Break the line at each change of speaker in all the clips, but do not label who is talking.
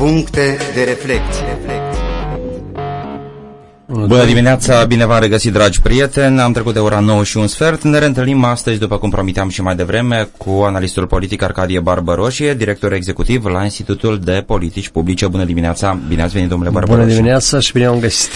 Puncte de reflecție.
Bună dimineața, bine v-am regăsit, dragi prieteni. Am trecut de ora 9 și un sfert. Ne reîntâlnim astăzi, după cum promiteam și mai devreme, cu analistul politic Arcadie Barbăroșie, director executiv la Institutul de Politici Publice. Bună dimineața, bine ați venit, domnule Barbăroșie.
Bună dimineața și bine am găsit.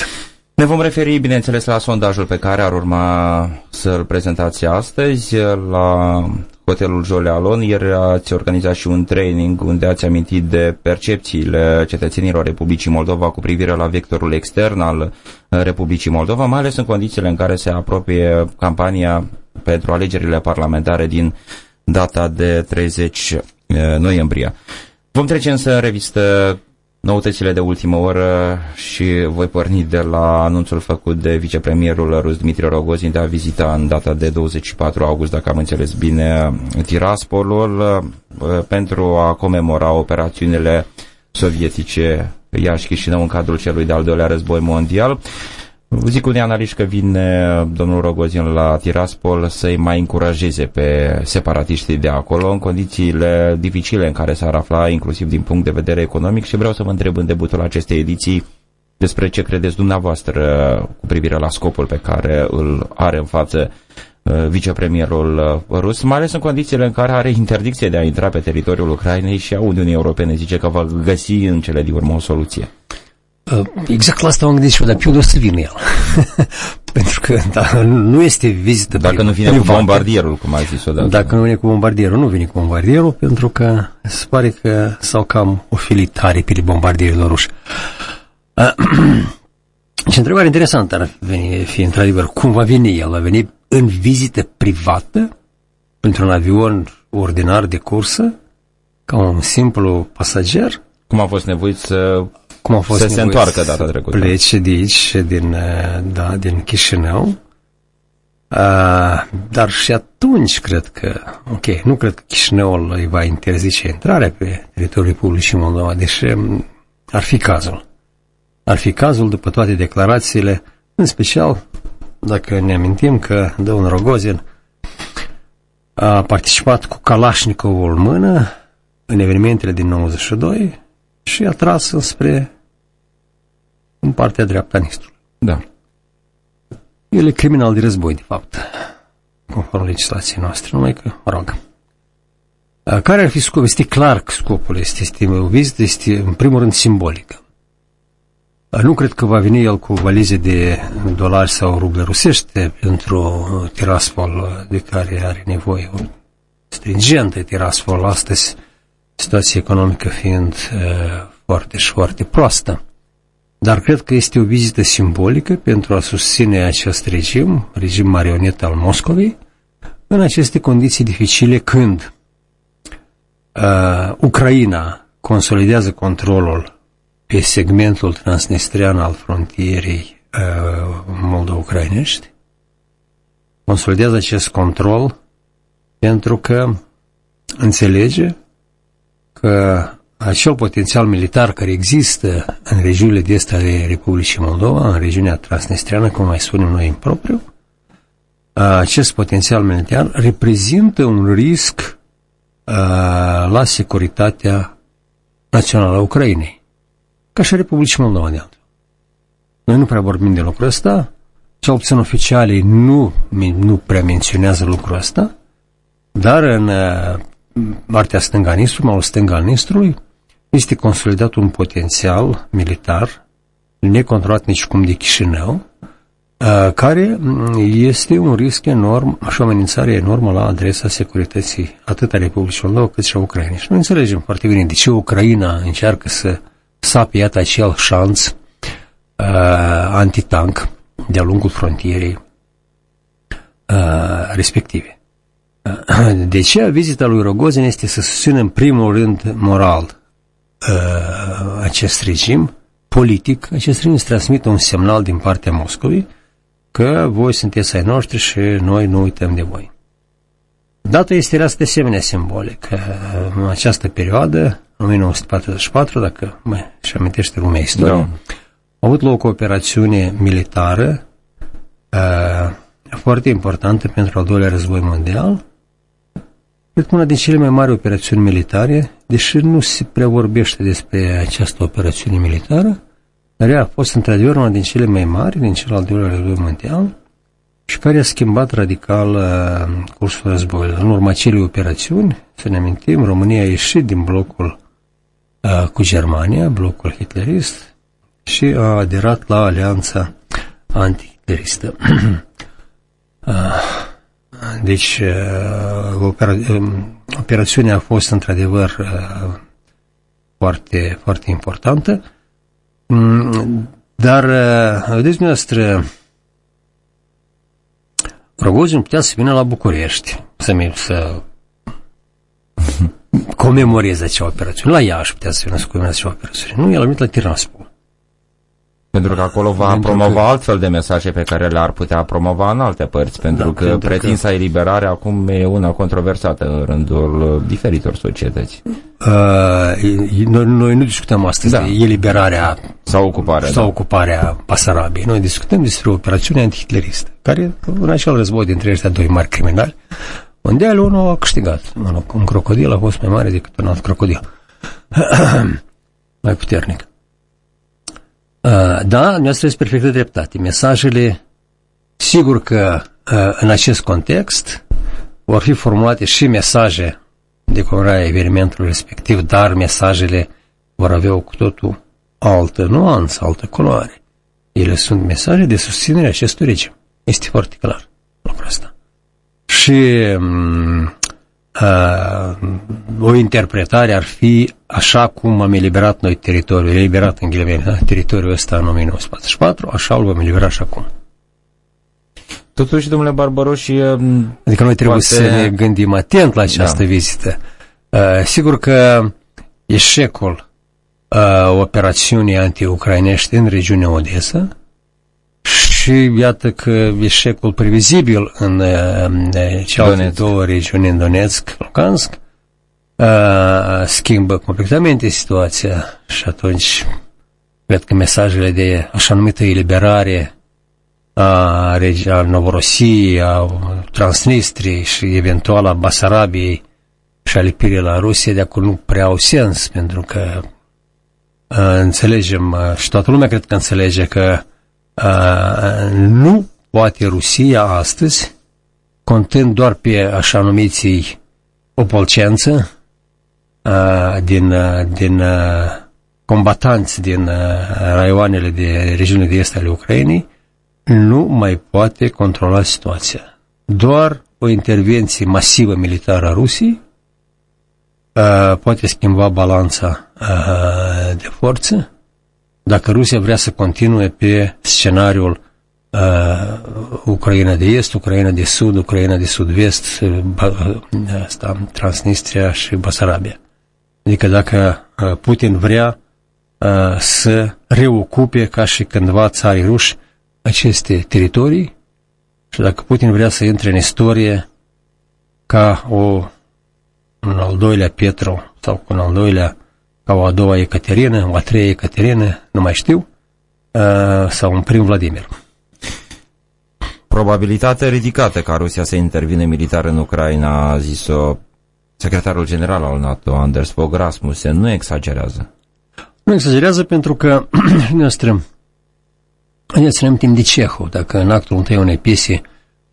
Ne vom referi, bineînțeles, la sondajul pe care ar urma să-l prezentați astăzi la Hotelul Jolealon. Ieri ați organizat și un training unde ați amintit de percepțiile cetățenilor Republicii Moldova cu privire la vectorul extern al Republicii Moldova, mai ales în condițiile în care se apropie campania pentru alegerile parlamentare din data de 30 eh, noiembrie. Vom trece însă în revistă noutățile de ultimă oră și voi porni de la anunțul făcut de vicepremierul rus Dimitri Rogozin de a vizita în data de 24 august, dacă am înțeles bine, Tiraspolul uh, pentru a comemora operațiunile sovietice Iași Chișinău în cadrul celui de-al doilea război mondial. Zic unii analiști că vine domnul Rogozin la Tiraspol să-i mai încurajeze pe separatiștii de acolo în condițiile dificile în care s-ar afla, inclusiv din punct de vedere economic și vreau să vă întreb în debutul acestei ediții despre ce credeți dumneavoastră cu privire la scopul pe care îl are în față uh, vicepremierul uh, rus, mai ales în condițiile în care are interdicție de a intra pe teritoriul Ucrainei și a Uniunii Europene zice că va găsi în cele din urmă o soluție.
Uh, exact la asta am gândit și eu, dar pe unde o să vină el? Pentru că da, nu este vizită
Dacă nu vine privată, cu bombardierul, cum ai zis odată.
Dacă nu vine cu bombardierul, nu vine cu bombardierul, pentru că se pare că s-au cam ofilit aripile bombardierilor ruși. Uh, și întrebare interesantă ar veni, fi într-adevăr, cum va veni el? Va veni în vizită privată, pentru un avion ordinar de cursă, ca un simplu pasager?
Cum a fost nevoit să cum a fost să se întoarcă data trecută.
Plece de aici, din, uh, da, din Chișinău. Uh, dar și atunci cred că, ok, nu cred că Chișinăul îi va interzice intrarea pe teritoriul Republicii Moldova, deși um, ar fi cazul. Ar fi cazul după toate declarațiile, în special dacă ne amintim că domnul Rogozin a participat cu Kalashnikovul în mână în evenimentele din 92 și a tras înspre în partea dreaptă a Nistrului.
Da.
El e criminal de război, de fapt, conform legislației noastre, numai că, mă rog. Care ar fi scopul? Este clar că scopul este, este o vizită, este în primul rând simbolică. Nu cred că va veni el cu valize de dolari sau ruble rusește pentru Tiraspol de care are nevoie o stringentă Tiraspol astăzi, situația economică fiind uh, foarte și foarte proastă. Dar cred că este o vizită simbolică pentru a susține acest regim, regim marionet al Moscovei, în aceste condiții dificile când uh, Ucraina consolidează controlul pe segmentul transnistrian al frontierei uh, moldo-ucrainești, consolidează acest control pentru că înțelege că acel potențial militar care există în regiunile de est ale Republicii Moldova, în regiunea transnistreană, cum mai spunem noi în propriu, acest potențial militar reprezintă un risc la securitatea națională a Ucrainei, ca și a Republicii Moldova de altă. Noi nu prea vorbim de lucrul ăsta, cel puțin oficialii nu, nu prea menționează lucrul ăsta, dar în partea stângă a Nistrului, malul stâng al Nistrului, este consolidat un potențial militar necontrolat nici cum de Chișinău, care este un risc enorm și o amenințare enormă la adresa securității atât a Republicii Moldova cât și a Ucrainei. Și noi înțelegem foarte bine de ce Ucraina încearcă să sape iată acel șanț uh, antitank de-a lungul frontierei uh, respective. De ce vizita lui Rogozin este să susțină în primul rând moral uh, acest regim politic, acest regim să transmită un semnal din partea Moscovei că voi sunteți ai noștri și noi nu uităm de voi. Data este asta de asemenea simbolic. În această perioadă, 1944, dacă mă, și amintește lumea istorie, da. a avut loc o operațiune militară uh, foarte importantă pentru al doilea război mondial, cred că una din cele mai mari operațiuni militare, deși nu se prea vorbește despre această operațiune militară, dar ea a fost într-adevăr una din cele mai mari din cel al doilea război mondial și care a schimbat radical uh, cursul războiului. În urma acelei operațiuni, să ne amintim, România a ieșit din blocul uh, cu Germania, blocul hitlerist, și a aderat la alianța antihitleristă. uh, deci, uh, opera, um, operațiunea a fost într-adevăr uh, foarte, foarte importantă, um, dar, uh, vedeți dumneavoastră, Rogozin putea să vină la București să, să comemoreze acea operațiune. La Iași putea să vină să comemoreze acea operațiune. Nu, el a venit la Tiraspol.
Pentru că acolo va pentru promova că... altfel de mesaje pe care le-ar putea promova în alte părți, pentru da, că pentru pretinsa că... eliberare acum e una controversată în rândul uh, diferitor societăți.
Uh, noi, noi nu discutăm astăzi da. de eliberarea
sau ocuparea,
sau
da.
ocuparea Basarabiei. Noi discutăm despre operațiunea antihitleristă, care în acel război dintre ăștia doi mari criminali, mondial unul a câștigat. Un crocodil a fost mai mare decât un alt crocodil. mai puternic. Uh, da, nu este perfectă dreptate. Mesajele, sigur că uh, în acest context vor fi formulate și mesaje de comemorare evenimentului respectiv, dar mesajele vor avea cu totul altă nuanță, altă culoare. Ele sunt mesaje de susținere a acestui regim. Este foarte clar lucrul ăsta. Și um, uh, o interpretare ar fi așa cum am eliberat noi teritoriul, eliberat în ghilimele, da? teritoriul ăsta în 1944, așa îl vom elibera și acum.
Totuși, domnule Barbaroși... Um,
adică noi trebuie poate... să ne gândim atent la această da. vizită. Uh, sigur că eșecul uh, operațiunii anti-ucrainești în regiunea Odessa și iată că eșecul previzibil în uh, celelalte două regiuni, în Donetsk, Lugansk, uh, schimbă completamente situația și atunci cred că mesajele de așa numită eliberare a, a Novorosiei, a Transnistriei și eventual a Basarabiei și a lipirii la Rusia de acolo nu prea au sens, pentru că a, înțelegem, a, și toată lumea cred că înțelege că a, nu poate Rusia astăzi, contând doar pe așa numiții opolcență, din, din combatanți din raioanele de regiune de est ale Ucrainei, nu mai poate controla situația. Doar o intervenție masivă militară a Rusiei poate schimba balanța de forță dacă Rusia vrea să continue pe scenariul uh, Ucraina de Est, Ucraina de Sud, Ucraina de Sud-Vest, asta, Transnistria și Basarabia. Adică dacă uh, Putin vrea uh, să reocupe ca și cândva țarii ruși aceste teritorii și dacă Putin vrea să intre în istorie ca o, un al doilea Petru sau cu un al doilea ca o a doua Ecaterină, o a treia Ecaterină, nu mai știu, uh, sau un prim Vladimir.
Probabilitate ridicată ca Rusia să intervine militar în Ucraina, a zis-o secretarul general al NATO, Anders Fogh Rasmussen, nu exagerează.
Nu exagerează pentru că noastră Haideți să ne amintim de Cehov, dacă în actul întâi unei piese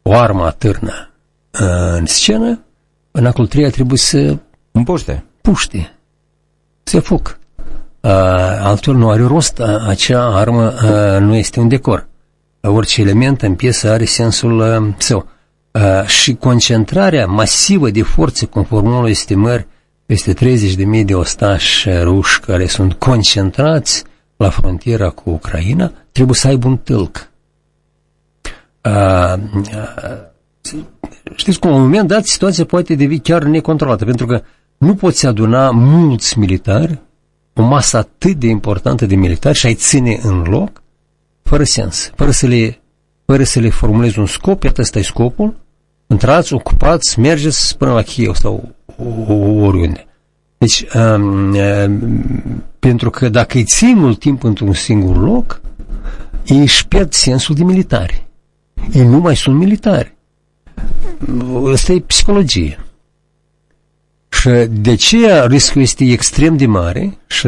o armă atârnă uh, în scenă, în actul trei trebuie să
împuște.
Puște se foc. Uh, altul nu are rost, uh, acea armă uh, nu este un decor. Orice element în piesă are sensul uh, său. Uh, și concentrarea masivă de forțe conform unui estimări peste 30.000 de ostași ruși care sunt concentrați la frontiera cu Ucraina, trebuie să aibă un tâlc. Uh, uh, știți cum, în un moment dat, situația poate deveni chiar necontrolată, pentru că nu poți aduna mulți militari, o masă atât de importantă de militari și ai ține în loc, fără sens, fără să le, fără să le formulezi un scop, iată ăsta e scopul, intrați, ocupați, mergeți până la Kiev sau oriunde. Deci, um, um, pentru că dacă îi ții mult timp într-un singur loc, ei își pierd sensul de militari. Ei nu mai sunt militari. Asta e psihologie. Și de aceea riscul este extrem de mare și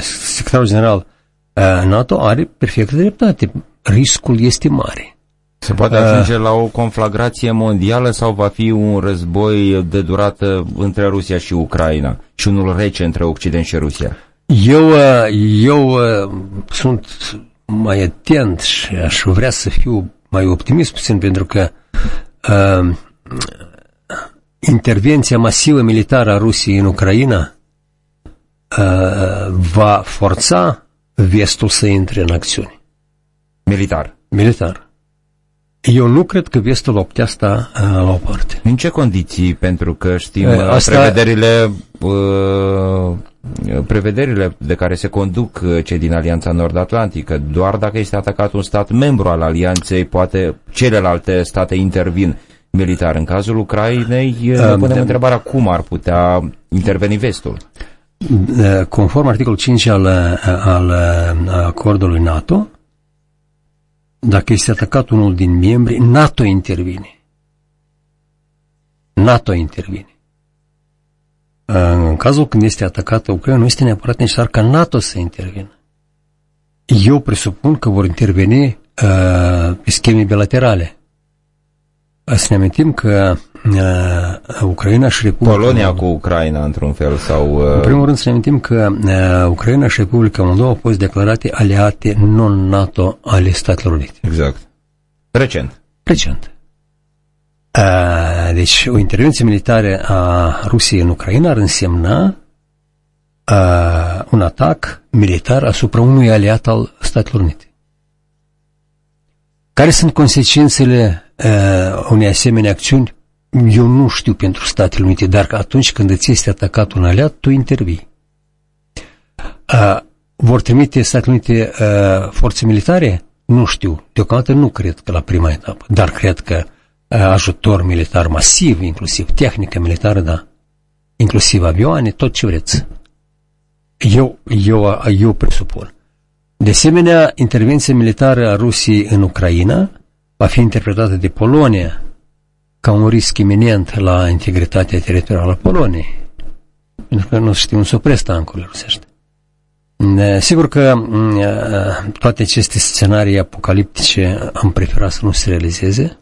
secretarul general NATO are perfectă dreptate. Riscul este mare.
Se poate ajunge la o conflagrație mondială sau va fi un război de durată între Rusia și Ucraina și unul rece între Occident și Rusia?
Eu, eu sunt mai atent și aș vrea să fiu mai optimist puțin pentru că uh, intervenția masivă militară a Rusiei în Ucraina uh, va forța vestul să intre în acțiune.
Militar.
Militar. Eu nu cred că vestul optea asta uh, la o parte.
În ce condiții? Pentru că știm uh, asta... prevederile, uh, prevederile de care se conduc uh, cei din Alianța Nord-Atlantică. Doar dacă este atacat un stat membru al Alianței, poate celelalte state intervin militar. În cazul Ucrainei, uh, ne punem de... întrebarea cum ar putea interveni vestul.
Uh, conform articolul 5 al, al acordului NATO, dacă este atacat unul din membri, NATO intervine. NATO intervine. În cazul când este atacată Ucraina, nu este neapărat necesar ca NATO să intervină. Eu presupun că vor interveni uh, scheme bilaterale. Să ne amintim că uh, Ucraina și Republica...
Polonia cu Ucraina, într-un fel, sau...
Uh... În primul rând să ne amintim că uh, Ucraina și Republica Moldova au fost declarate aliate non-NATO ale Statelor Unite.
Exact. Recent.
Recent. Uh, deci, o intervenție militară a Rusiei în Ucraina ar însemna uh, un atac militar asupra unui aliat al Statelor Unite. Care sunt consecințele uh, unei asemenea acțiuni, eu nu știu pentru Statele Unite, dar că atunci când îți este atacat un aliat, tu intervii. Uh, vor trimite Statele Unite uh, forțe militare? Nu știu. Deocamdată nu cred că la prima etapă, dar cred că uh, ajutor militar masiv, inclusiv tehnică militară, da, inclusiv avioane, tot ce vreți. Eu, eu, eu presupun. De asemenea, intervenția militară a Rusiei în Ucraina va fi interpretată de Polonia ca un risc iminent la integritatea teritorială a Poloniei, pentru că nu știu să opresc tancurile rusești. Sigur că toate aceste scenarii apocaliptice am preferat să nu se realizeze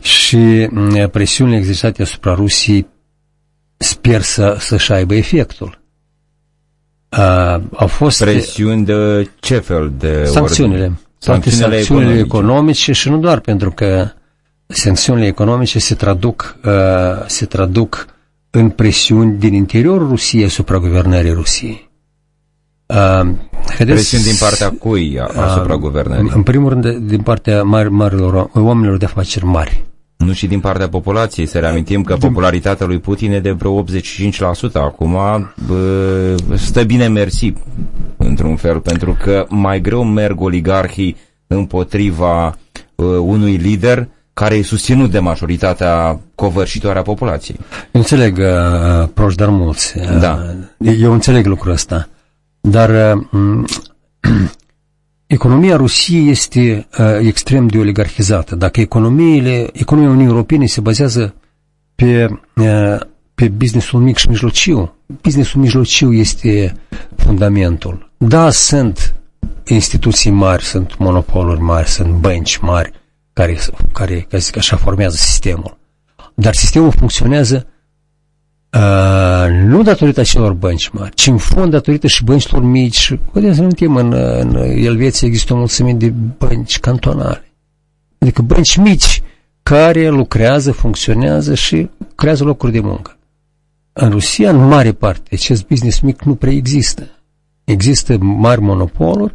și presiunile exercitate asupra Rusiei sper să, să-și aibă efectul.
Uh, au fost presiuni de ce fel de
sancțiunile. Ordine? Toate sancțiunile, sancțiunile economice. economice și nu doar pentru că sancțiunile economice se traduc, uh, se traduc în presiuni din interiorul Rusiei asupra guvernării Rusiei.
Uh, presiuni din partea cui asupra uh, guvernării?
În primul rând din partea mari, marilor oamenilor de afaceri mari.
Nu și din partea populației. Să reamintim că popularitatea lui Putin e de vreo 85%. Acum bă, stă bine mersi, într-un fel, pentru că mai greu merg oligarhii împotriva bă, unui lider care e susținut de majoritatea covârșitoare a populației.
Înțeleg, uh, proști, dar mulți.
Da.
Uh, eu înțeleg lucrul ăsta. Dar uh, Economia Rusiei este uh, extrem de oligarhizată. Dacă economiile, economia Uniunii Europene se bazează pe, uh, pe businessul mic și mijlociu, businessul mijlociu este fundamentul. Da, sunt instituții mari, sunt monopoluri mari, sunt bănci mari care, care ca zic așa, formează sistemul. Dar sistemul funcționează Uh, nu datorită acelor bănci mari, ci în fond datorită și băncilor mici. Putem să ne în, în Elveția există o mulțime de bănci cantonale. Adică bănci mici care lucrează, funcționează și creează locuri de muncă. În Rusia, în mare parte, acest business mic nu prea există. Există mari monopoluri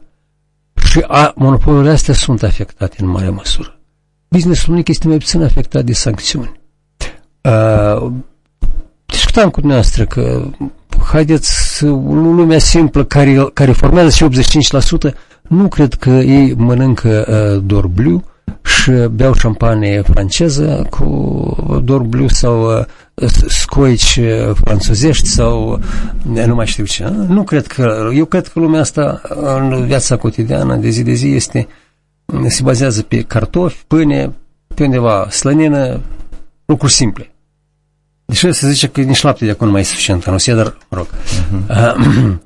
și a, monopolurile astea sunt afectate în mare măsură. Businessul mic este mai puțin afectat de sancțiuni. Uh, discutam cu dumneavoastră că haideți, lumea simplă care, care formează și 85%, nu cred că ei mănâncă uh, dorbliu și beau șampanie franceză cu dorbliu sau uh, scoici uh, franțuzești sau uh, nu mai știu ce. Nu cred că, eu cred că lumea asta în viața cotidiană de zi de zi este, se bazează pe cartofi, pâine, pe undeva slănină, lucruri simple. Deși se zice că nici lapte de acum nu mai e suficient în Rusia, dar, mă rog. Uh-huh.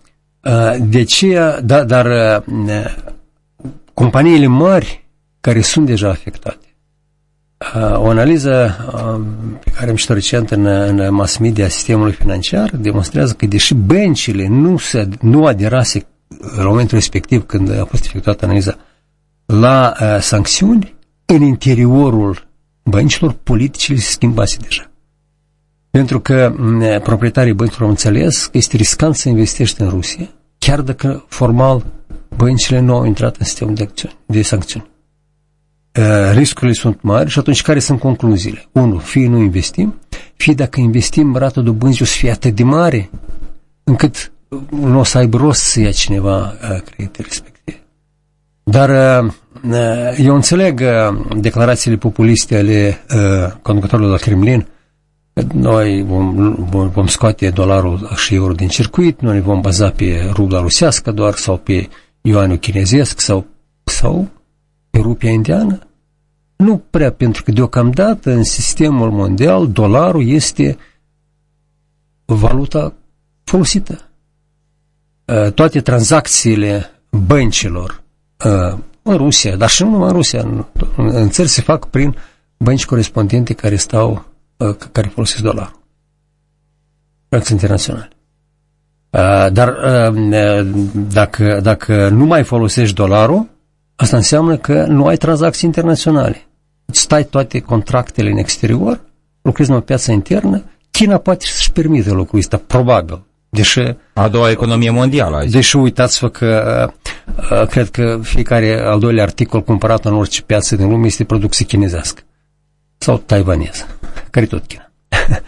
De ce, da, dar uh, companiile mari care sunt deja afectate, uh, o analiză uh, pe care am citit recent în, în mass media sistemului financiar demonstrează că deși băncile nu, se, nu aderase în momentul respectiv când a fost efectuată analiza la uh, sancțiuni, în interiorul băncilor politicile se schimbase deja. Pentru că proprietarii băncilor au înțeles că este riscant să investești în Rusia, chiar dacă formal băncile nu au intrat în sistemul de, acțiuni, de sancțiuni. Uh, riscurile sunt mari și atunci care sunt concluziile? Unu, fie nu investim, fie dacă investim, rata dobânzii o să fie atât de mare încât nu o să aibă rost să ia cineva uh, credite respective. Dar uh, eu înțeleg declarațiile populiste ale conducătorilor la Kremlin noi vom, vom, vom scoate dolarul și euro din circuit, noi ne vom baza pe rubla rusească doar sau pe ioanul chinezesc sau, sau pe rupia indiană. Nu prea, pentru că deocamdată în sistemul mondial dolarul este valuta folosită. Uh, toate tranzacțiile băncilor uh, în Rusia, dar și nu numai în Rusia, în, în țări se fac prin bănci corespondente care stau Uh, care folosesc dolarul. Preț internaționale. Uh, dar uh, dacă, dacă nu mai folosești dolarul, asta înseamnă că nu ai tranzacții internaționale. Stai toate contractele în exterior, lucrezi în o piață internă, China poate să-și permite lucrul ăsta, probabil. Deși,
a doua economie mondială. Aici.
Deși uitați-vă că cred că fiecare al doilea articol cumpărat în orice piață din lume este producție chinezească sau taiwaneză care tot China.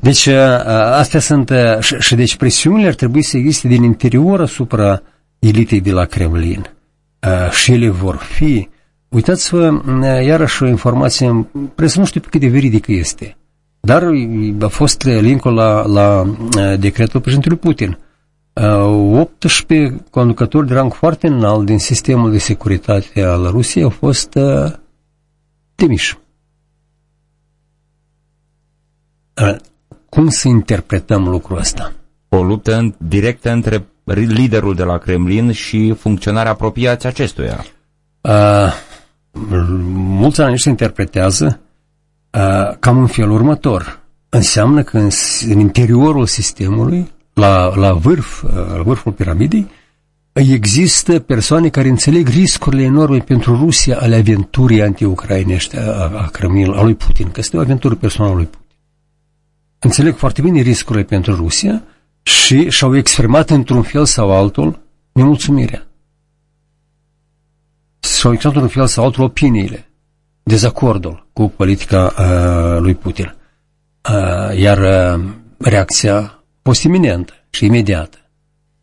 Deci, uh, uh, astea sunt, uh, și, și deci presiunile ar trebui să existe din interior asupra elitei de la Kremlin. Și ele vor fi. Uitați-vă, iarăși o informație, presă nu știu pe cât de veridică este, dar a fost linkul la, la decretul președintelui Putin. 18 conducători de rang foarte înalt din sistemul de securitate al Rusiei au fost demiși. Cum să interpretăm lucrul ăsta?
O luptă în, directă între liderul de la Kremlin și funcționarea apropiați acestuia. Uh,
mulți analiști interpretează uh, cam în felul următor. Înseamnă că în, în interiorul sistemului, la, la vârf, uh, la vârful piramidei, există persoane care înțeleg riscurile enorme pentru Rusia ale aventurii anti-ucrainești a, a Kremlin, a lui Putin, că este o aventură personală a lui Putin înțeleg foarte bine riscurile pentru Rusia și și-au exprimat într-un fel sau altul nemulțumirea. Și-au exprimat într-un fel sau altul opiniile, dezacordul cu politica uh, lui Putin. Uh, iar uh, reacția fost iminentă și imediată.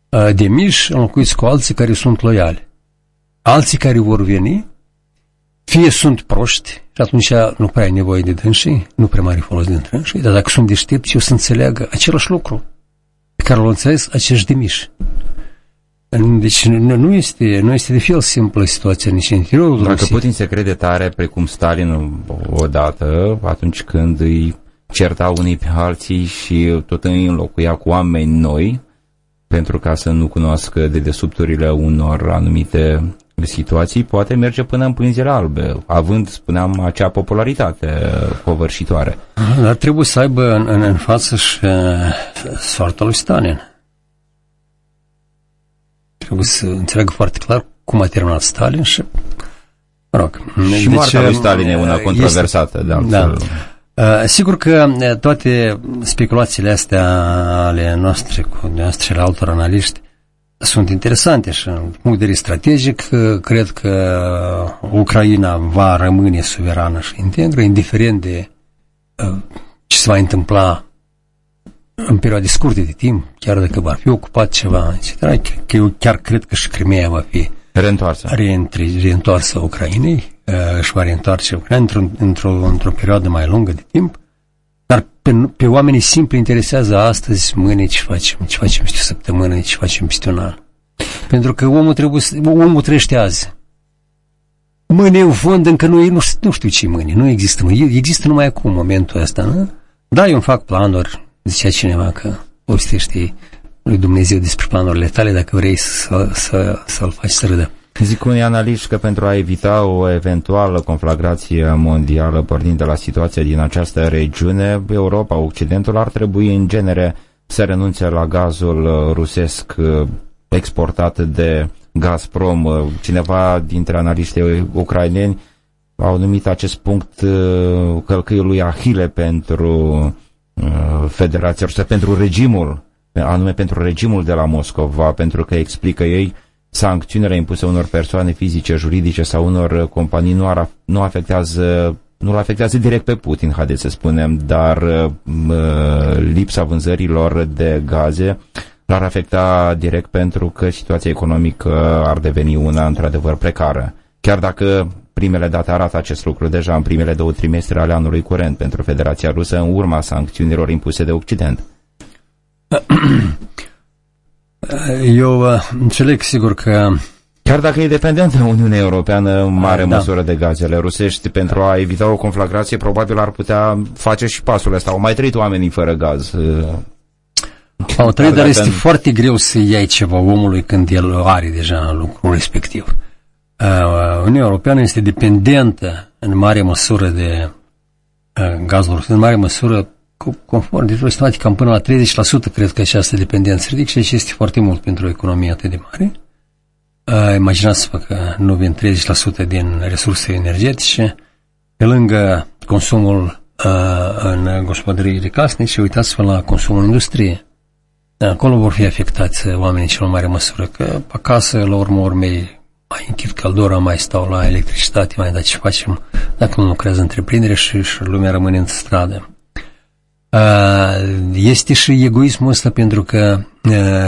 Uh, de miș înlocuiți cu alții care sunt loiali. Alții care vor veni fie sunt proști și atunci nu prea ai nevoie de dânsii, nu prea mare folos din dânsii, dar dacă sunt deștepți, eu să înțeleagă același lucru pe care l-au înțeles acești demiși. Deci nu, nu, este, nu este de fel simplă situația nici în interiorul
Dacă Rusiei. Putin se crede tare precum Stalin odată, atunci când îi certa unii pe alții și tot îi înlocuia cu oameni noi, pentru ca să nu cunoască de desubturile unor anumite situații poate merge până în pânzele albe, având, spuneam, acea popularitate covârșitoare.
Dar trebuie să aibă în, în, în față și uh, soarta lui Stalin. Trebuie să înțeleagă foarte clar cum a terminat Stalin și mă rog.
Și deci, moartea lui Stalin e una controversată, este, de altfel.
Da. Uh, sigur că uh, toate speculațiile astea ale noastre cu noastre altor analiști sunt interesante și în punct de vedere strategic cred că Ucraina va rămâne suverană și integră, indiferent de uh, ce se va întâmpla în perioade scurte de timp, chiar dacă va fi ocupat ceva, etc. Că eu chiar cred că și Crimea va fi
reîntoarsă,
reîntoarsă Ucrainei uh, și va reîntoarce Ucraina într-o, într-o, într-o perioadă mai lungă de timp dar pe, pe oamenii simpli interesează astăzi, mâine ce facem, ce facem peste săptămână, ce facem peste un an. Pentru că omul, trebuie, omul trăiește azi. Mâine în fond încă nu, nu, nu știu ce mâine, nu există mâine, există numai acum momentul ăsta, nu? Da, eu îmi fac planuri, zicea cineva că povestește lui Dumnezeu despre planurile tale dacă vrei să, să, să-l faci să râdă.
Zic unii analiști că pentru a evita o eventuală conflagrație mondială pornind de la situația din această regiune, Europa, Occidentul ar trebui în genere să renunțe la gazul rusesc exportat de Gazprom. Cineva dintre analiștii ucraineni au numit acest punct uh, călcâiul lui Ahile pentru uh, Federația Rusă, pentru regimul, anume pentru regimul de la Moscova, pentru că explică ei sancțiunile impuse unor persoane fizice, juridice sau unor companii nu, ar, nu afectează nu-l afectează direct pe Putin, haideți să spunem, dar uh, lipsa vânzărilor de gaze l-ar afecta direct pentru că situația economică ar deveni una într-adevăr precară. Chiar dacă primele date arată acest lucru deja în primele două trimestre ale anului curent pentru Federația Rusă în urma sancțiunilor impuse de Occident.
Eu uh, înțeleg sigur că
Chiar dacă e dependentă Uniunea Europeană în mare da. măsură de gazele rusești, pentru a evita o conflagrație, probabil ar putea face și pasul ăsta. Au mai trăit oamenii fără gaz.
Au trăit, dar este foarte greu să iei ceva omului când el are deja lucrul respectiv. Uh, Uniunea Europeană este dependentă în mare măsură de uh, gazul rus, în mare măsură conform de situații cam până la 30% cred că această dependență ridică și este foarte mult pentru o economie atât de mare. Uh, imaginați-vă că nu vin 30% din resurse energetice, pe lângă consumul uh, în gospodării casnice, uitați-vă la consumul industrie. Acolo vor fi afectați oamenii cel mai mare măsură, că acasă, la urmă urmei, mai închid căldura, mai stau la electricitate, mai da ce facem dacă nu lucrează întreprindere și, și lumea rămâne în stradă. Este și egoismul ăsta pentru că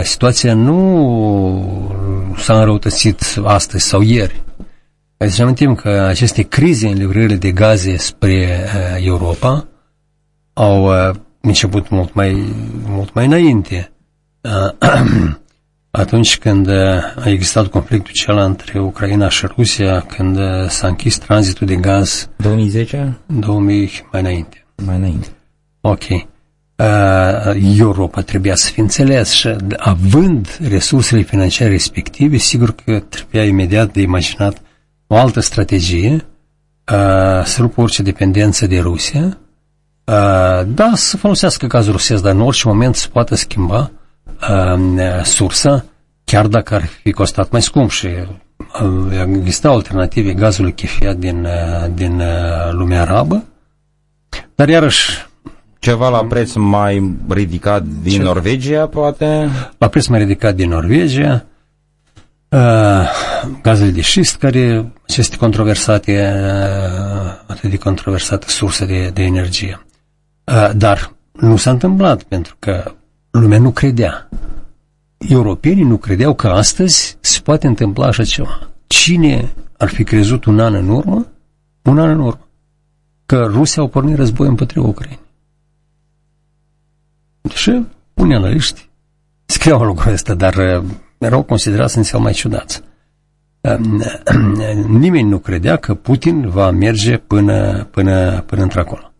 situația nu s-a înrăutățit astăzi sau ieri. Hai să amintim că aceste crize în livrările de gaze spre Europa au început mult mai, mult mai înainte. atunci când uh, a existat conflictul cel între Ucraina și Rusia, când uh, s-a închis tranzitul de gaz.
2010?
2000 mai înainte.
Mai înainte.
Ok. Uh, Europa trebuia să fie înțeles și având resursele financiare respective, sigur că trebuia imediat de imaginat o altă strategie, uh, să rupă orice dependență de Rusia, uh, da, să folosească gazul rusesc, dar în orice moment se poate schimba uh, sursă, chiar dacă ar fi costat mai scump și uh, exista alternative gazului chefiat din, uh, din uh, lumea arabă, dar iarăși
ceva la preț mai ridicat din Ce? Norvegia, poate?
La preț mai ridicat din Norvegia, uh, gazele de șist, care este controversate, uh, atât de controversată sursă de, de energie. Uh, dar nu s-a întâmplat, pentru că lumea nu credea. Europenii nu credeau că astăzi se poate întâmpla așa ceva. Cine ar fi crezut un an în urmă, un an în urmă, că Rusia au pornit război împotriva Ucrainei? Și unii analiști scriau lucrul ăsta, dar uh, erau considerați în cel mai ciudați. Um, nimeni nu credea că Putin va merge până, până, până într-acolo.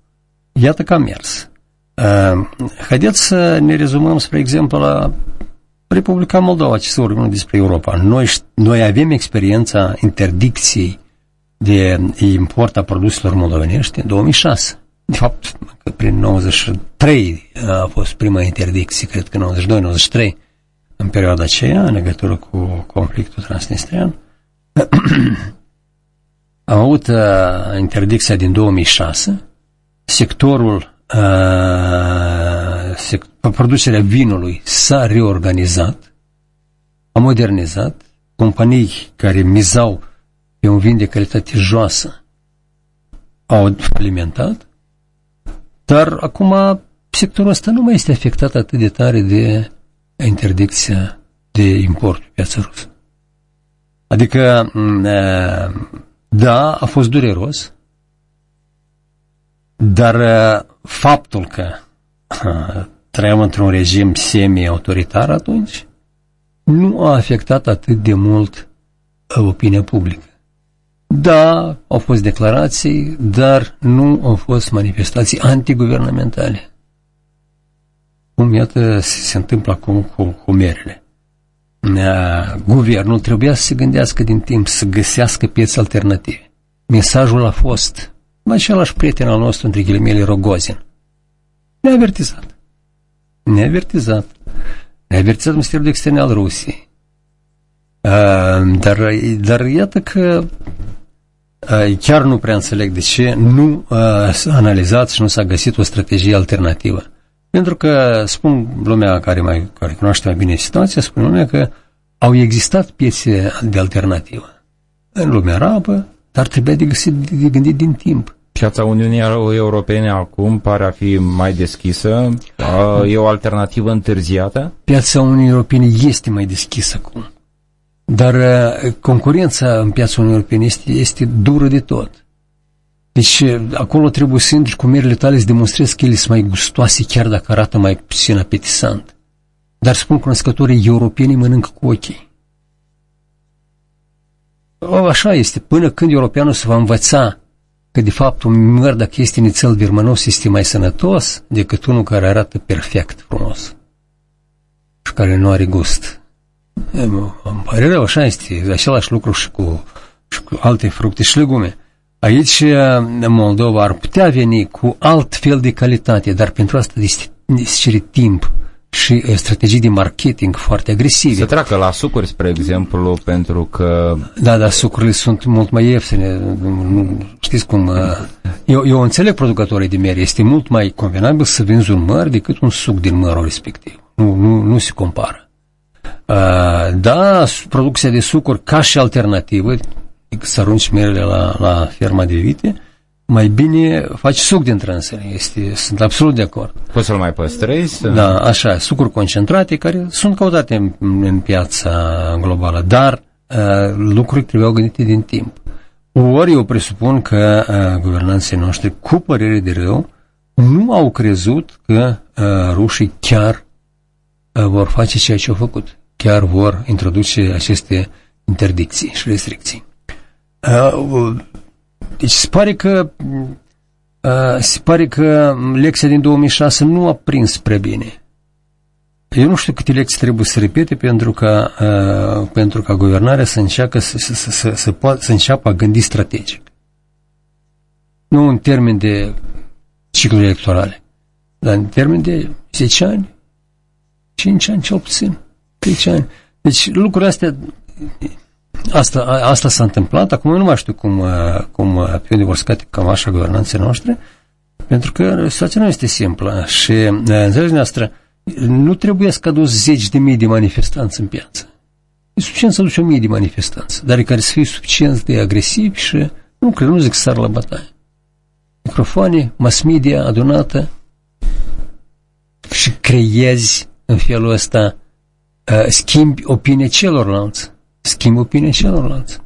Iată că a mers. Uh, haideți să ne rezumăm, spre exemplu, la Republica Moldova, ce să vorbim despre Europa. Noi, noi avem experiența interdicției de import a produselor moldovenești în 2006. De fapt, prin 93 a fost prima interdicție, cred că 92-93, în perioada aceea, în legătură cu conflictul transnistrian. Am avut uh, interdicția din 2006, sectorul uh, producerea vinului s-a reorganizat, a modernizat, companii care mizau pe un vin de calitate joasă au alimentat, dar acum sectorul ăsta nu mai este afectat atât de tare de interdicția de import pe piața rusă. Adică, da, a fost dureros, dar uh, faptul că uh, trăiam într-un regim semi-autoritar atunci nu a afectat atât de mult uh, opinia publică. Da, au fost declarații, dar nu au fost manifestații antiguvernamentale. Cum, iată, se, se întâmplă acum cu, cu merele. Guvernul trebuia să se gândească din timp, să găsească piețe alternative. Mesajul a fost, același prieten al nostru, între ghilimele, Rogozin. Ne-a avertizat. Ne-a avertizat. Ne-a avertizat Ministerul de Externe al Rusiei. Uh, dar, dar iată că uh, chiar nu prea înțeleg de ce nu uh, s-a analizat și nu s-a găsit o strategie alternativă. Pentru că, spun lumea care, mai, care cunoaște mai bine situația, spun lumea că au existat piețe de alternativă în lumea arabă, dar trebuia de, găsit, de gândit din timp.
Piața Uniunii Europene acum pare a fi mai deschisă. E o alternativă întârziată?
Piața Uniunii Europene este mai deschisă acum. Dar concurența în piața Uniunii Europene este, este dură de tot. Deci acolo trebuie să intri cu merile tale să demonstrezi că ele sunt mai gustoase chiar dacă arată mai puțin apetisant. Dar spun cunoscătorii europeni mănâncă cu ochii. O, așa este. Până când europeanul se va învăța că de fapt un măr dacă este nițel virmănos este mai sănătos decât unul care arată perfect frumos și care nu are gust. Îmi pare rău, așa este. Același lucru și cu, și cu alte fructe și legume. Aici Moldova ar putea veni cu alt fel de calitate, dar pentru asta este cere timp și strategii de marketing foarte agresive.
Se treacă la sucuri, spre exemplu, pentru că...
Da, dar sucurile sunt mult mai ieftine. Știți cum... Eu, eu înțeleg producătorii de mere. Este mult mai convenabil să vinzi un măr decât un suc din mărul respectiv. Nu, nu, nu se compară. Da, producția de sucuri ca și alternativă, să arunci merele la, la ferma de vite, mai bine faci suc din trânsele. Este, sunt absolut de acord.
Poți să-l mai păstrezi?
Da, așa, sucuri concentrate care sunt căutate în, în piața globală, dar uh, lucruri trebuiau gândite din timp. Ori eu presupun că uh, guvernanții noștri, cu părere de rău, nu au crezut că uh, rușii chiar uh, vor face ceea ce au făcut. Chiar vor introduce aceste interdicții și restricții. Uh, deci se pare că uh, se pare că lecția din 2006 nu a prins prea bine. Eu nu știu câte lecții trebuie să repete pentru ca, uh, pentru ca guvernarea să înceapă să, să, să, să, să, poată, să înceapă a gândi strategic. Nu în termen de cicluri electorale, dar în termen de 10 ani, 5 ani cel puțin, 5 ani. Deci lucrurile astea Asta, asta s-a întâmplat, acum eu nu mai știu cum, uh, cum uh, pe unde vor scate cam așa guvernanțe noastre, pentru că situația nu este simplă și, uh, înțelegeți noastră, nu trebuie să adus zeci de mii de manifestanți în piață. E suficient să duci o mie de manifestanți, dar care să fie suficient de agresivi și nu cred, nu zic să sar la bătaie. Microfoane, mass media adunată și creezi în felul ăsta, schimbi opinia celorlalți schimb opinia celorlalți.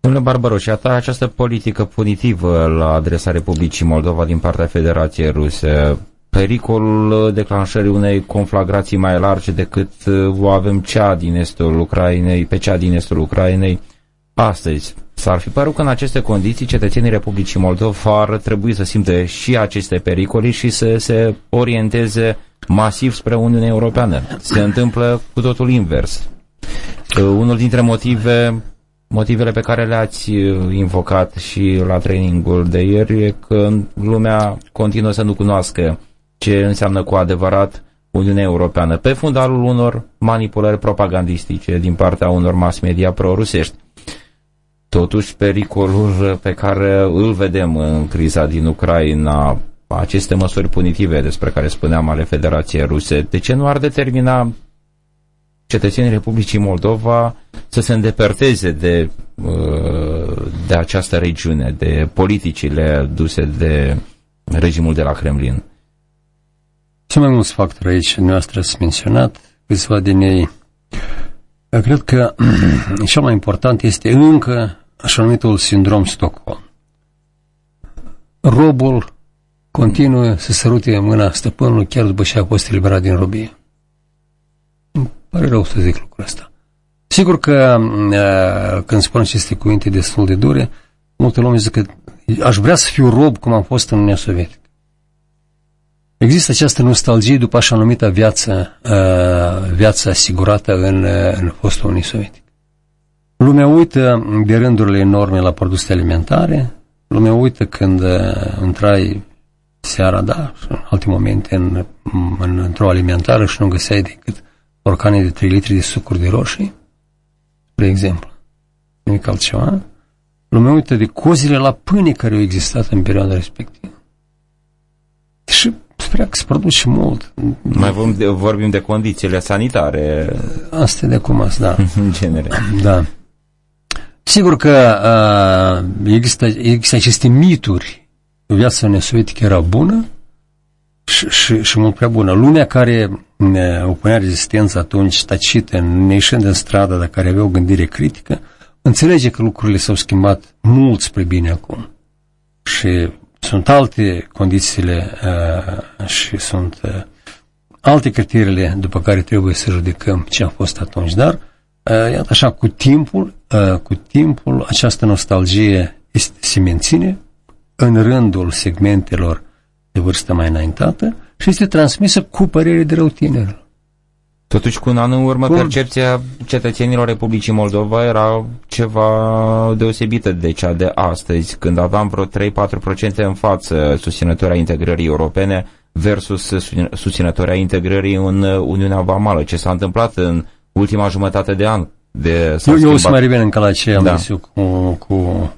Domnule Barbaroș, ta această politică punitivă la adresa Republicii Moldova din partea Federației Ruse, pericolul declanșării unei conflagrații mai largi decât uh, o avem cea din estul Ucrainei, pe cea din estul Ucrainei astăzi. S-ar fi părut că în aceste condiții cetățenii Republicii Moldova ar trebui să simte și aceste pericole și să se orienteze masiv spre Uniunea Europeană. Se întâmplă cu totul invers. Uh, unul dintre motive, motivele pe care le-ați uh, invocat și la trainingul de ieri e că lumea continuă să nu cunoască ce înseamnă cu adevărat Uniunea Europeană, pe fundalul unor manipulări propagandistice din partea unor mass media pro-rusești. Totuși, pericolul pe care îl vedem în criza din Ucraina, aceste măsuri punitive despre care spuneam ale Federației Ruse, de ce nu ar determina cetățenii Republicii Moldova să se îndepărteze de, uh, de această regiune, de politicile duse de regimul de la Kremlin.
Ce mai mulți factori aici noastră sunt menționat, câțiva din ei. Cred că cel mai important este încă așa numitul sindrom Stockholm. Robul continuă să sărute mâna stăpânului chiar după ce a fost eliberat din robie. Pare rău să zic lucrul ăsta. Sigur că când spun aceste cuvinte destul de dure, multe lume zic că aș vrea să fiu rob cum am fost în Uniunea Sovietică. Există această nostalgie după așa numită viață, viață asigurată în, în fostul Unii Sovietică. Lumea uită de rândurile enorme la produse alimentare, lumea uită când intrai seara, da, și în alte momente în, în, într-o alimentară și nu găseai decât orcane de 3 litri de sucuri de roșii, spre exemplu. Nimic altceva. Lumea uită de cozile la pâine care au existat în perioada respectivă. Și spera că se produce mult.
Mai vorbim de, vorbim de condițiile sanitare.
Asta e de acum, da.
în genere.
Da. Sigur că uh, există, există aceste mituri. Viața nesovietică era bună și, și, și mult prea bună. Lumea care ne opunea rezistență atunci tacită, neieșind în stradă, dar care avea o gândire critică, înțelege că lucrurile s-au schimbat mult spre bine acum. Și sunt alte condițiile uh, și sunt uh, alte criteriile după care trebuie să judecăm ce a fost atunci, dar uh, iată așa, cu timpul, uh, cu timpul această nostalgie este, se menține în rândul segmentelor de vârstă mai înaintată și este transmisă cu părere de rău tinerilor.
Totuși, cu un an în urmă, Cum? percepția cetățenilor Republicii Moldova era ceva deosebită de cea de astăzi, când aveam vreo 3-4% în față susținători a integrării europene versus susținători a integrării în Uniunea Vamală. Ce s-a întâmplat în ultima jumătate de an? De
eu, eu sunt mai bine încă la ce am da. zis eu cu, cu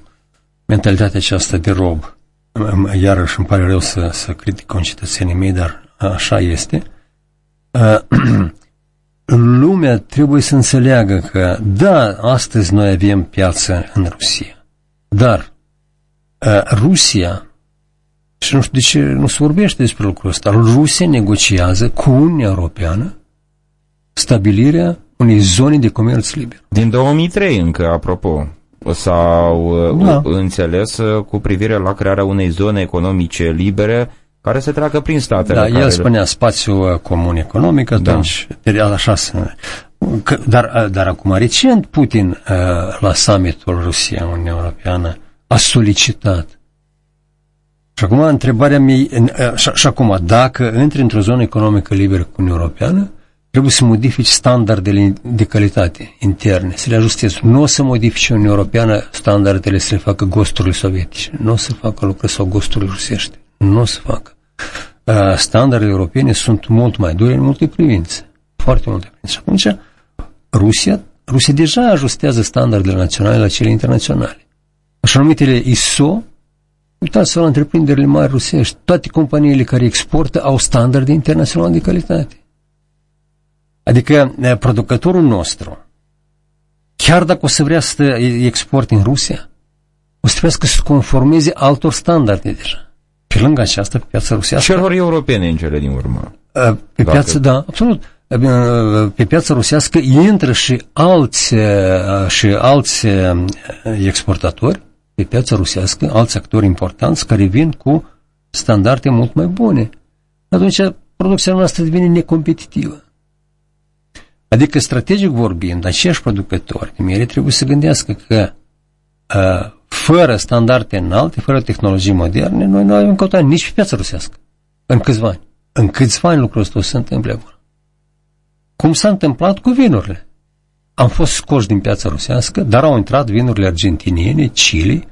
mentalitatea aceasta de rob. Iarăși îmi pare rău să, să critic concetățenii mei, dar așa este. lumea trebuie să înțeleagă că, da, astăzi noi avem piață în Rusia, dar uh, Rusia, și nu știu de ce nu se vorbește despre lucrul ăsta, Rusia negociază cu Uniunea Europeană stabilirea unei zone de comerț liber.
Din 2003 încă, apropo, s-au da. înțeles cu privire la crearea unei zone economice libere care se treacă prin statele.
Da,
care
el spunea spațiu uh, comun economic, atunci, da. așa să... Dar, uh, dar acum, recent, Putin, uh, la summitul Rusia-Uniunea Europeană, a solicitat și acum întrebarea mea, și, și acum, dacă intri într-o zonă economică liberă cu Uniunea Europeană, trebuie să modifici standardele de calitate interne, să le ajustezi. Nu o să modifici Uniunea Europeană standardele să le facă gosturile sovietice, nu o să facă lucruri sau gosturile rusești, nu o să facă. Uh, standardele europene sunt mult mai dure în multe privințe. Foarte multe privințe. Și atunci, Rusia, Rusia deja ajustează standardele naționale la cele internaționale. Așa numitele ISO, uitați-vă la întreprinderile mari rusești, toate companiile care exportă au standarde internaționale de calitate. Adică uh, producătorul nostru, chiar dacă o să vrea să exporte în Rusia, o să trebuiască să se conformeze altor standarde deja. Pe lângă aceasta, pe piața rusească...
Celor europene în cele din urmă.
Pe piață, da, absolut. Pe piața rusească intră și alți, și alți exportatori pe piața rusească, alți actori importanți care vin cu standarde mult mai bune. Atunci producția noastră devine necompetitivă. Adică, strategic vorbind, aceiași producători de miere trebuie să gândească că fără standarde înalte, fără tehnologii moderne, noi nu avem căutat nici pe piața rusească. În câțiva ani. În câțiva ani lucrul ăsta o să se întâmple acolo. Cum s-a întâmplat cu vinurile. Am fost scoși din piața rusească, dar au intrat vinurile argentiniene, Chile,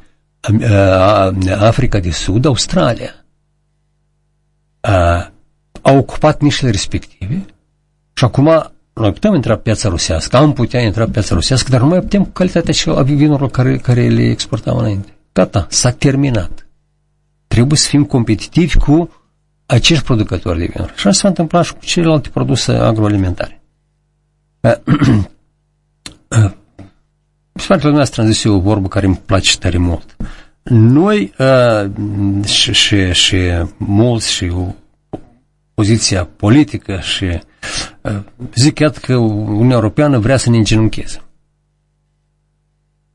Africa de Sud, Australia. Au ocupat nișele respective și acum noi putem intra pe piața rusească, am putea intra pe piața rusească, dar nu mai putem cu calitatea celor vinurilor care, care le exportăm înainte. Gata, s-a terminat. Trebuie să fim competitivi cu acești producători de vinuri. Și asta s-a întâmplat și cu celelalte produse agroalimentare. Și faptul dumneavoastră am zis eu o vorbă care îmi place tare mult. Noi uh, și, și, și mulți și poziția politică și uh, zic iată că Uniunea Europeană vrea să ne îngenuncheze.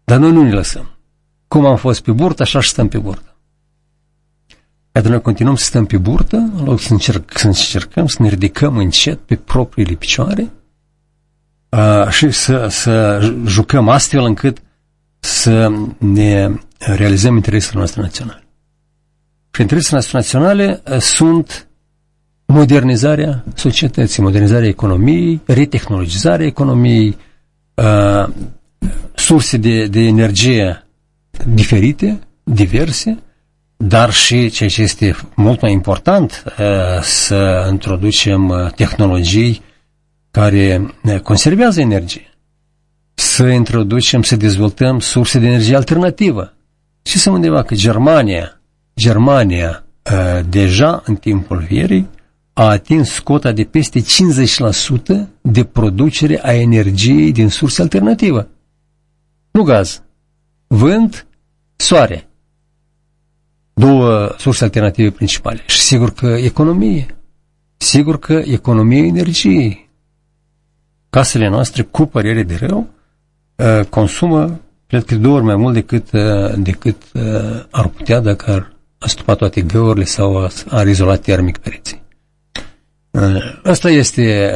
Dar noi nu ne lăsăm. Cum am fost pe burtă, așa și stăm pe burtă. Iată, noi continuăm să stăm pe burtă, în loc să, încerc, să încercăm să ne ridicăm încet pe propriile picioare uh, și să, să jucăm astfel încât să ne realizăm interesele noastre naționale. Și interesele noastre naționale uh, sunt modernizarea societății, modernizarea economiei, retehnologizarea economiei, uh, surse de, de energie diferite, diverse, dar și ceea ce este mult mai important, uh, să introducem uh, tehnologii care uh, conservează energie, să introducem, să dezvoltăm surse de energie alternativă. Și să undeva că Germania, Germania deja în timpul vierii a atins cota de peste 50% de producere a energiei din surse alternativă. Nu gaz, vânt, soare. Două surse alternative principale. Și sigur că economie. Sigur că economie energiei. Casele noastre, cu părere de rău, uh, consumă, cred că două ori mai mult decât, uh, decât uh, ar putea dacă ar astupa toate găurile sau ar izola termic pereții. Asta este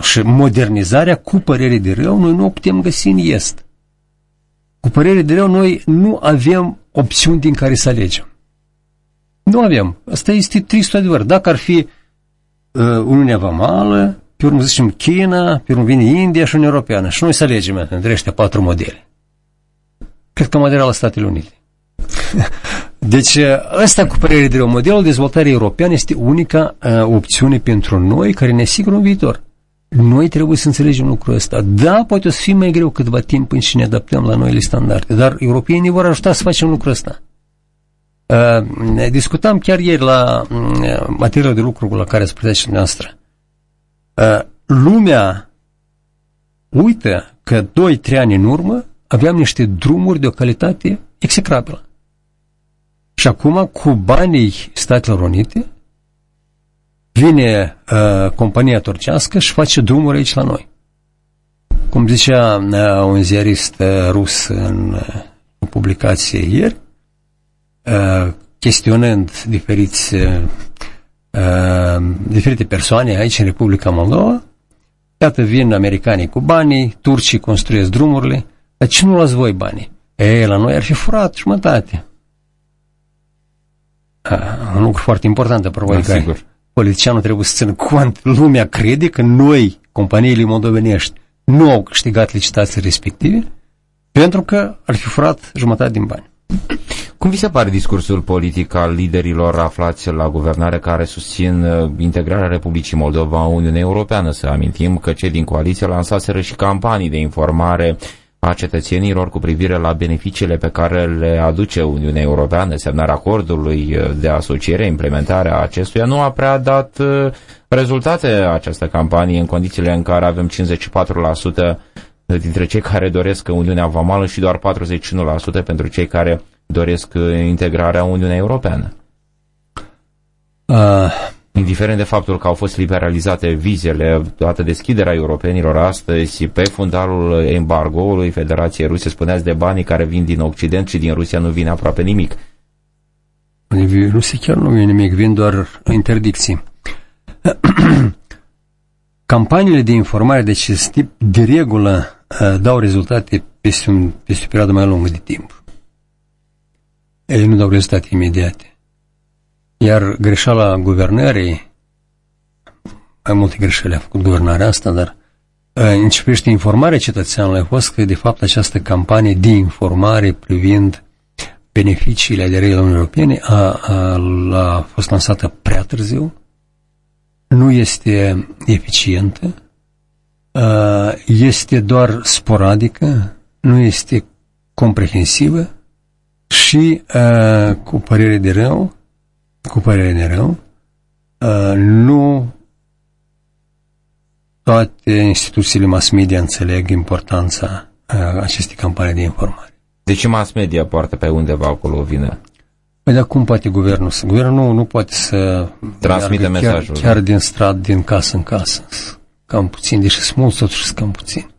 și modernizarea cu părere de rău, noi nu o putem găsi în est. Cu părere de rău, noi nu avem opțiuni din care să alegem. Nu avem. Asta este tristul adevăr. Dacă ar fi uh, Uniunea Vamală, pe urmă zicem China, pe urmă vine India și Uniunea Europeană și noi să alegem între ăștia patru modele. Cred că modelul la Statele Unite. deci ăsta cu părere de rău, modelul de dezvoltare european este unica uh, opțiune pentru noi care ne asigură un viitor. Noi trebuie să înțelegem lucrul ăsta. Da, poate o să fie mai greu câtva timp până și ne adaptăm la noile standarde, dar europenii ne vor ajuta să facem lucrul ăsta. Uh, discutam chiar ieri la uh, materialul de lucru la care spuneați și noastră. Uh, lumea uită că 2-3 ani în urmă aveam niște drumuri de o calitate execrabilă. Și acum, cu banii Statelor Unite, vine uh, compania turcească și face drumuri aici la noi. Cum zicea uh, un ziarist uh, rus în uh, publicație ieri, uh, chestionând diferiți, uh, uh, diferite persoane aici în Republica Moldova, iată vin americanii cu banii, turcii construiesc drumurile, dar ce nu luați voi banii? Ei, la noi ar fi furat jumătate. Uh, un lucru foarte important, probabil da, sigur politicianul trebuie să țină cont. Lumea crede că noi, companiile moldovenești, nu au câștigat licitațiile respective pentru că ar fi furat jumătate din bani.
Cum vi se pare discursul politic al liderilor aflați la guvernare care susțin uh, integrarea Republicii Moldova în Uniunea Europeană? Să amintim că cei din coaliție lansaseră și campanii de informare a cetățenilor cu privire la beneficiile pe care le aduce Uniunea Europeană, semnarea acordului de asociere, implementarea acestuia, nu a prea dat uh, rezultate această campanie în condițiile în care avem 54% dintre cei care doresc Uniunea Vamală și doar 41% pentru cei care doresc integrarea Uniunea Europeană. Uh, indiferent de faptul că au fost liberalizate vizele, toată deschiderea europenilor astăzi, pe fundalul embargoului Federației Ruse, spuneați de banii care vin din Occident și din Rusia nu vine aproape nimic.
Din Rusia chiar nu vine nimic, vin doar interdicții. Campaniile de informare de acest tip, de regulă, uh, dau rezultate peste, un, peste o perioadă mai lungă de timp. Ele nu dau rezultate imediate. Iar greșeala guvernării, mai multe greșeli a făcut guvernarea asta, dar începește informarea cetățeanului a fost că, de fapt, această campanie de informare privind beneficiile aderării la Uniunea Europene a, a, a fost lansată prea târziu, nu este eficientă, a, este doar sporadică, nu este comprehensivă și, a, cu părere de rău, cu părere de rău, uh, nu toate instituțiile mass media înțeleg importanța uh, acestei campanii de informare.
De ce mass media poartă pe undeva acolo o vină?
Păi dar cum poate guvernul să... Guvernul nu, nu poate să...
Transmite mesajul.
Chiar, chiar din strat, din casă în casă. Cam puțin, deși sunt mulți, totuși sunt cam puțin.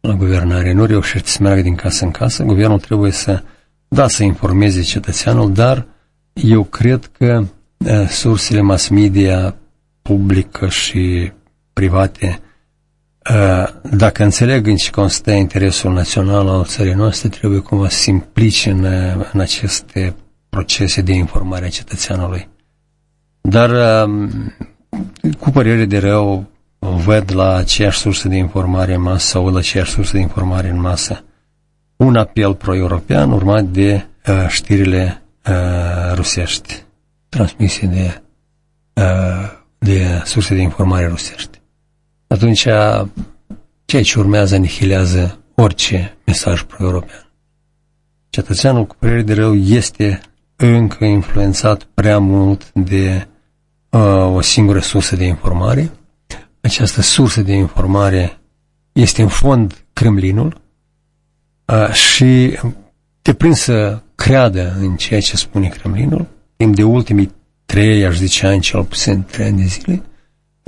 La guvernare nu reușește să meargă din casă în casă. Guvernul trebuie să, da, să informeze cetățeanul, dar uh, eu cred că sursele mass media publică și private dacă înțeleg în ce constă interesul național al țării noastre, trebuie cumva să se implice în, în aceste procese de informare a cetățeanului. Dar cu părere de rău văd la aceeași sursă de informare în masă sau la aceeași sursă de informare în masă un apel pro-european urmat de uh, știrile uh, rusești transmise de, uh, de surse de informare rusești. Atunci ceea ce urmează anihilează orice mesaj pro-european. Cetățeanul cu părere de rău este încă influențat prea mult de uh, o singură sursă de informare. Această sursă de informare este în fond Kremlinul uh, și te prind să creadă în ceea ce spune Kremlinul timp de ultimii trei, aș zice, ani, cel puțin trei ani de zile,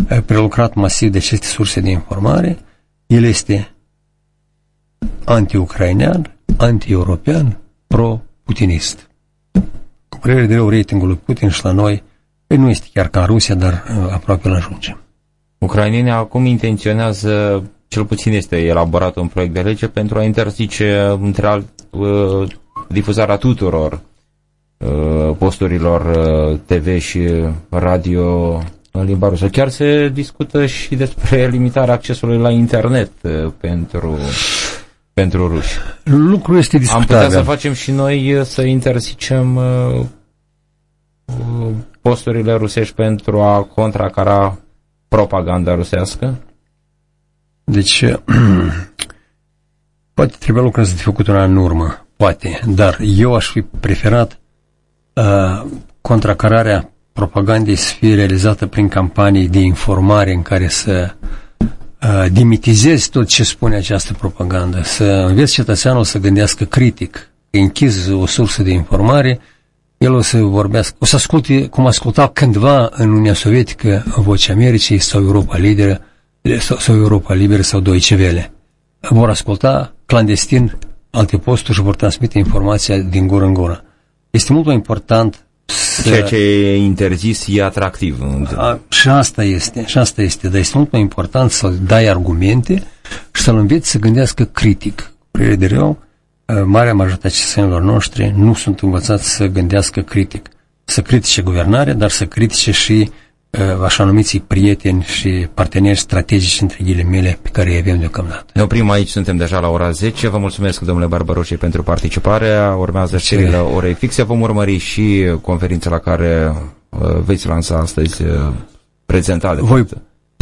a prelucrat masiv de aceste surse de informare, el este anti-ucrainean, anti-european, pro-putinist. Cu părere de rău, ratingul lui Putin și la noi păi nu este chiar ca în Rusia, dar uh, aproape la ajunge.
Ucrainenii acum intenționează, cel puțin este elaborat un proiect de lege pentru a interzice, între alt, uh, difuzarea tuturor uh, posturilor TV și radio în limba rusă. Chiar se discută și despre limitarea accesului la internet pentru pentru ruși.
Lucrul este discutabil.
Am putea să facem și noi să interzicem uh, posturile rusești pentru a contracara propaganda rusească?
Deci, poate trebuie lucrurile să fi făcut una în urmă, poate, dar eu aș fi preferat uh, contracararea propagandei să fie realizată prin campanii de informare în care să uh, dimitizezi tot ce spune această propagandă, să înveți cetățeanul să gândească critic, închizi o sursă de informare, el o să vorbească, o să asculte cum ascultau cândva în Uniunea Sovietică Vocea Americii sau Europa Liberă sau, sau Europa Liberă sau Deutsche Welle. Vor asculta clandestin alte posturi și vor transmite informația din gură în gură. Este mult mai important
să... Ceea ce e interzis e atractiv.
A, și asta este, și asta este, dar este mult mai important să dai argumente și să-l înveți să gândească critic. Părere de rău, marea majoritate a cetățenilor noștri nu sunt învățați să gândească critic, să critique guvernarea, dar să critique și uh, așa numiții prieteni și parteneri strategici între ghilimele pe care îi avem deocamdată.
Ne oprim aici, suntem deja la ora 10. Vă mulțumesc, domnule Barbaroșii, pentru participare. Urmează știrile orei fixe. Vom urmări și conferința la care uh, veți lansa astăzi uh, prezentare.
Voi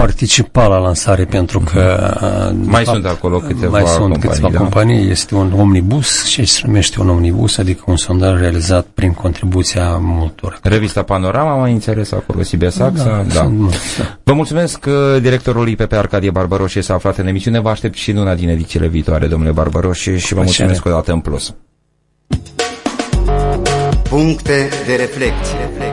participa la lansare pentru că
mai fapt, sunt acolo câteva
mai sunt
companii,
câteva
da?
companii, este un omnibus, ce se numește un omnibus, adică un sondaj realizat prin contribuția multor.
Revista Panorama, mai înțeles acolo, Sibia Saxa, da. da. Sunt, da. Vă mulțumesc că directorul IPP Arcadie Barbaroșie s-a aflat în emisiune, vă aștept și în una din edițiile viitoare, domnule Barbaroșie, și vă mulțumesc o dată în plus.
Puncte de reflecție. reflecție.